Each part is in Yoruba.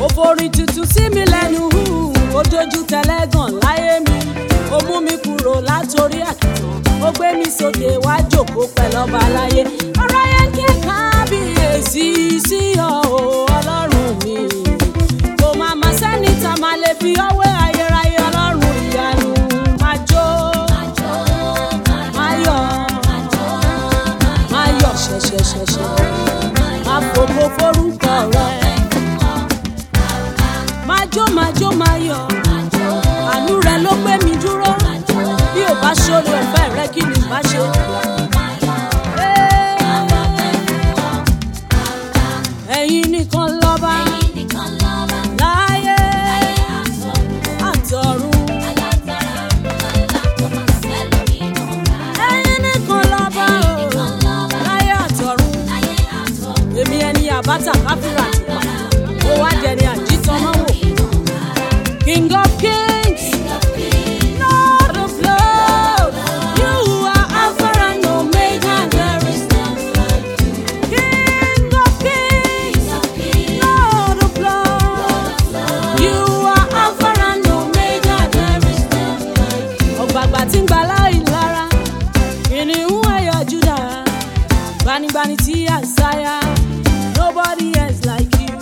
ó forin tuntun sí mi lẹ́nu ó dojú tẹlẹ́gàn láyé mi ó mú mi kúrò látorí àkìtàn ó gbé mi sókè wá jòkó pẹ̀lú ọba láyé ọ̀rọ̀ yẹn ké kábíyèsí sí ọ ọlọ́run mi kò má má sẹ́ni tá má lè fi ọwẹ́ ayérayé ọlọ́run ìyanu má jó má yọ̀ má yọ̀ ṣẹ̀ṣẹ̀ṣẹ̀ṣẹ̀ má fòfò forúkọ májó májó máyọ̀ àánú rẹ ló gbé mi dúró bí ò bá ṣoore ọ̀fẹ́ rẹ kí ni bá ṣe. ẹ̀yin nìkan lọ́ba láyé àtọ̀run. ẹ̀yin nìkan lọ́ba láyé àtọ̀run. èmi ẹni àbátà káfíńrà. bàbá tí ń gbà láì lára kìnìún ẹ̀yọ̀ júdà gbanibani tí àṣàyà nobody else like you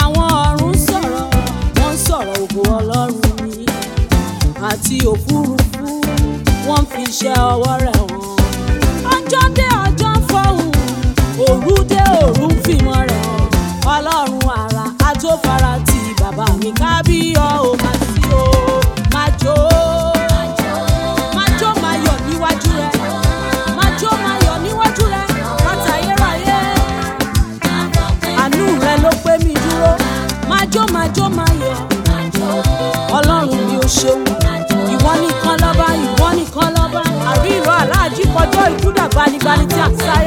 àwọn ọ̀run sọ̀rọ̀ wọ́n sọ̀rọ̀ ògo ọlọ́run ni àti òfurufú wọ́n fi ṣe ọwọ́ rẹ̀. ikú dàgbà nígbà ní tí a sá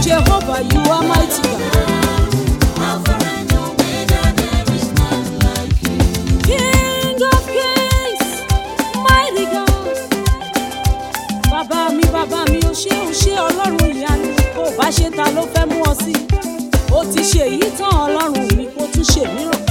Jehovah, you are mighty God. King of kings, mighty God. Bàbá mi, bàbá mi, ó ṣe ó ṣe ọlọ́run ìyanu. Bó bá ṣe ta ló fẹ́ mú ọ sí? Ó ti ṣèyí tán ọlọ́run mi, kó tún ṣèmíràn.